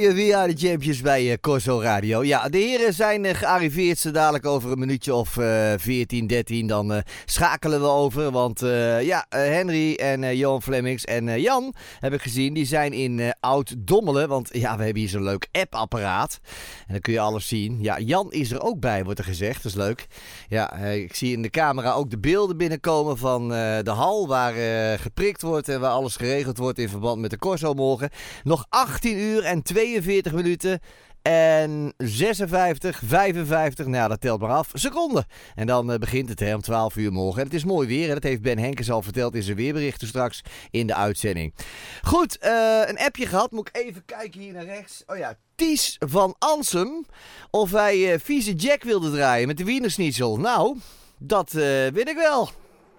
Je via de Champions bij eh, Corso Radio. Ja, de heren zijn eh, gearriveerd. Zo dadelijk over een minuutje of eh 14, 13. Dan eh, schakelen we over. Want eh, ja, eh, Henry en eh, Johan Flemings en eh, Jan heb ik gezien. Die zijn in eh, Oud-Dommelen. Want ja, we hebben hier zo'n leuk appapparaat. En dan kun je alles zien. Ja, Jan is er ook bij, wordt er gezegd. Dat is leuk. Ja, eh, ik zie in de camera ook de beelden binnenkomen van eh, de hal. Waar eh, geprikt wordt en waar alles geregeld wordt in verband met de Corso morgen. Nog 18 uur en 42 minuten. En 56, 55, nou dat telt maar af, seconden. En dan eh, begint het hè, om 12 uur morgen. En het is mooi weer en dat heeft Ben Henkens al verteld in zijn weerberichten straks in de uitzending. Goed, eh, een appje gehad, moet ik even kijken hier naar rechts. Oh ja, Ties van Ansem. Of wij eh vieze Jack wilde draaien met de Wienersniesel. Nou, dat weet ik wel.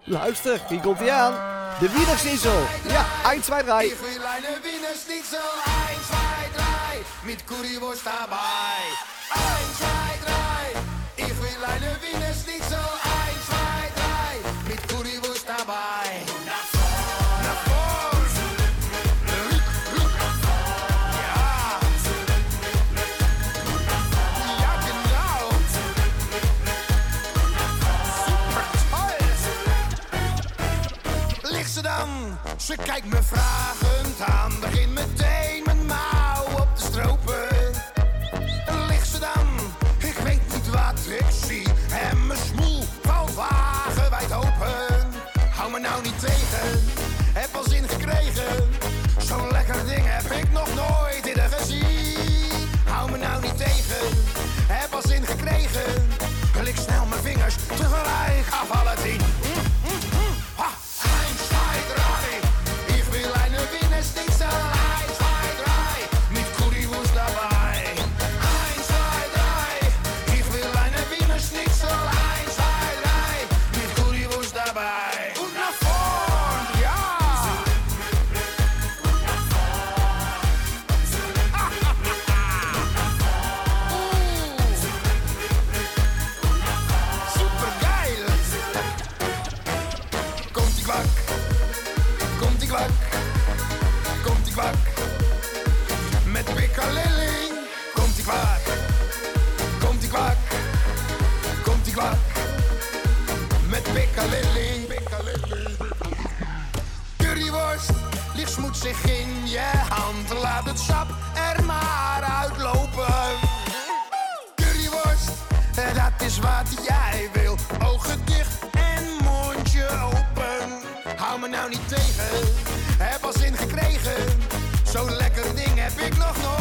Luister, hier komt hij aan. De Wienersniesel. Ja, 1, 2, 3. Ich will eine Wiener mit Currywurst dabei. 1, 2, 3, ich will eine Wiener Schnitzel, 1, 2, 3, mit Currywurst dabei. Nach vorn, nach ja. Ja. Super. Ligt ze dan, ze kijkt me vragend aan, begin meteen Hou me nou niet tegen, heb al zin gekregen, lik snel mijn vingers tegelijk alle tien. Smoetsig in je hand. Laat het sap er maar uitlopen. Currywurst, eh, dat is wat jij wil. Ogen dicht en mondje open. Hou me nou niet tegen, heb al zin gekregen. Zo'n lekker ding heb ik nog nooit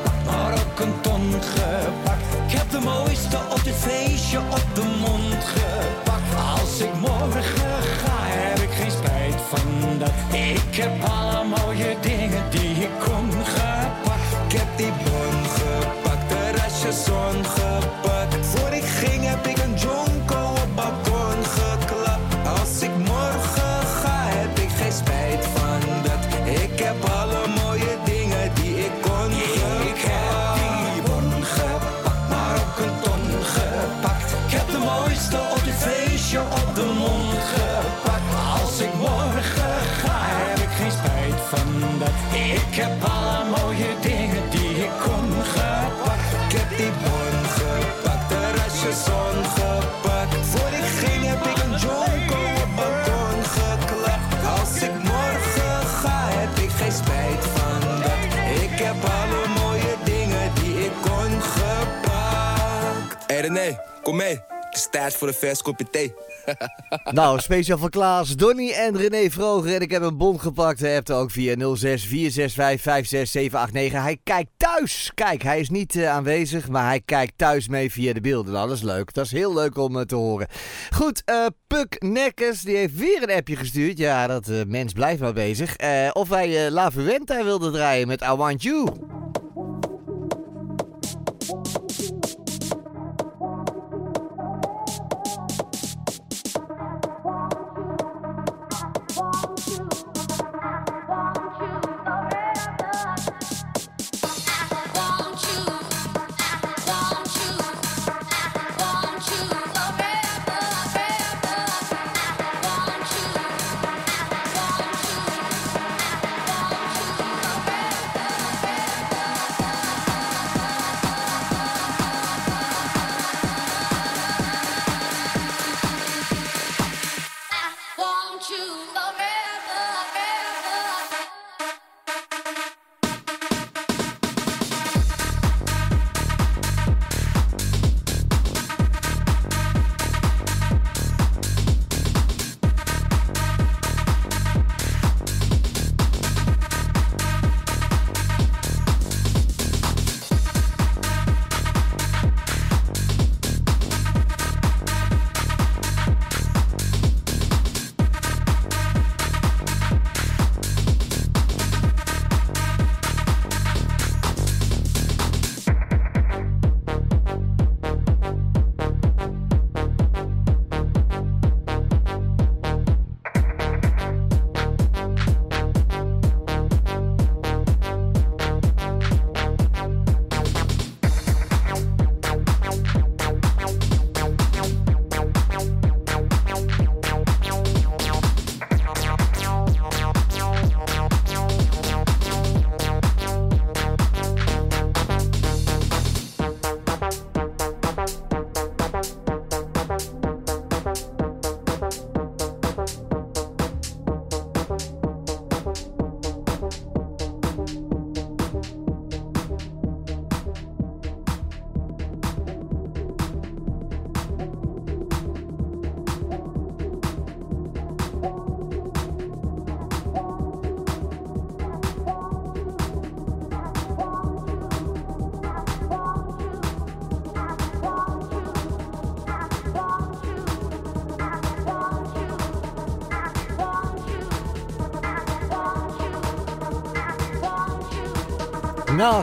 Ik heb de mooiste op dit feestje op de mond gepakt. Als ik morgen ga, heb ik geen spijt van dat. Ik heb alle mooie dingen gepakt. Als ik morgen ga, heb ik geen spijt van dat. Ik heb alle mooie dingen die ik kon gepakt. Ik heb die bon gepakt, terrasje zon gepakt. Voor ik ging heb ik een jonko op balkon geklapt. Als ik morgen ga, heb ik geen spijt van dat. Ik heb alle mooie dingen die ik kon gepakt. Hey René, kom mee. Tijd voor een vers kopje thee. Nou, speciaal voor Klaas, Donny en René Vroger. En ik heb een bon gepakt. Hij hebt ook via 06 465 56789. Hij kijkt thuis. Kijk, hij is niet eh, aanwezig, maar hij kijkt thuis mee via de beelden. Nou, dat is leuk. Dat is heel leuk om eh, te horen. Goed, eh Puk Nekkers, die heeft weer een appje gestuurd. Ja, dat mens blijft maar bezig. Of wij La Fuenta wilden draaien met I Want You.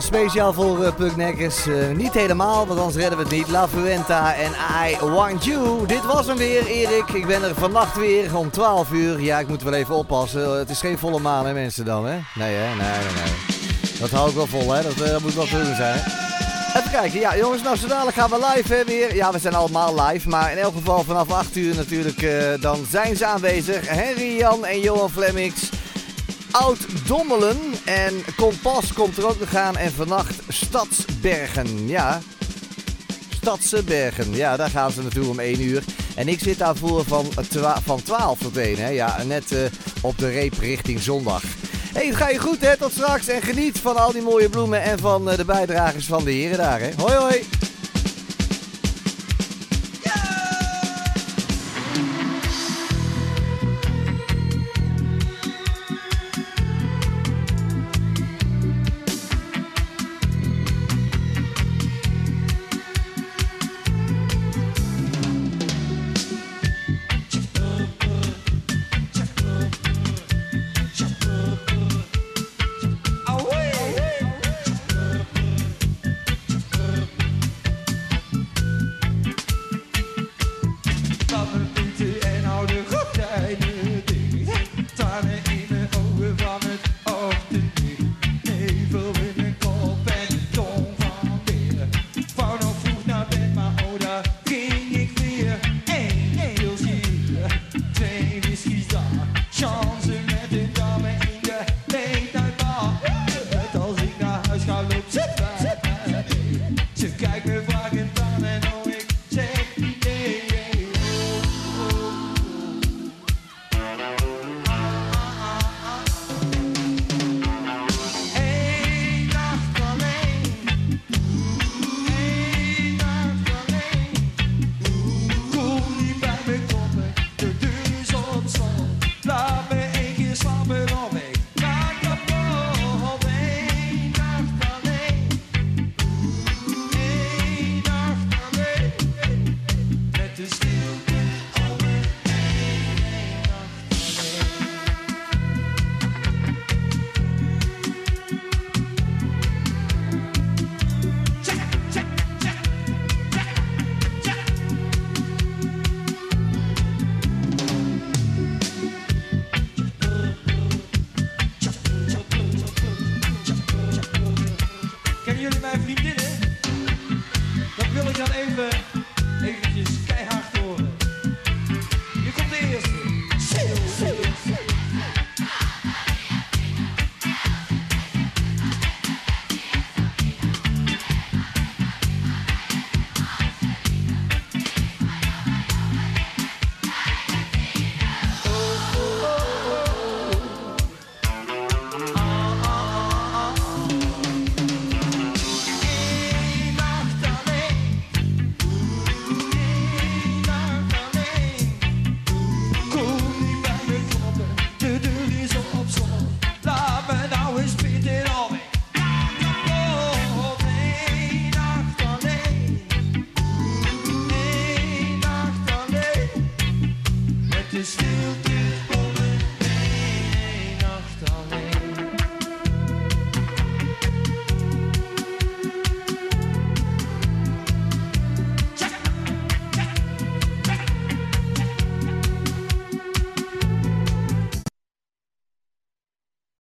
Speciaal voor uh. Eh, niet helemaal, want anders redden we het niet. La Fuenta en I Want You. Dit was hem weer, Erik. Ik ben er vannacht weer om 12 uur. Ja, ik moet wel even oppassen. Het is geen volle maan, hè, mensen dan, hè? Nee, hè? Nee, nee, nee. Dat hou ik wel vol, hè? Dat, eh, moet wel te zijn, hè? Even kijken, ja jongens, nou zo dadelijk gaan we live hè, weer. Ja, we zijn allemaal live, maar in elk geval vanaf 8 uur natuurlijk, eh, dan zijn ze aanwezig. Henry Jan en Johan Flemmix. Oud Dommelen en Kompas komt er ook nog aan. En vannacht Stadsbergen, ja. Stadse Bergen, ja, daar gaan ze naartoe om 1 uur. En ik zit daarvoor van, van 12 tot 1, hè. Ja, net eh, op de reep richting zondag. Het gaat je goed, hè? Tot straks. En geniet van al die mooie bloemen en van eh, de bijdragers van de heren daar, hè. Hoi, hoi.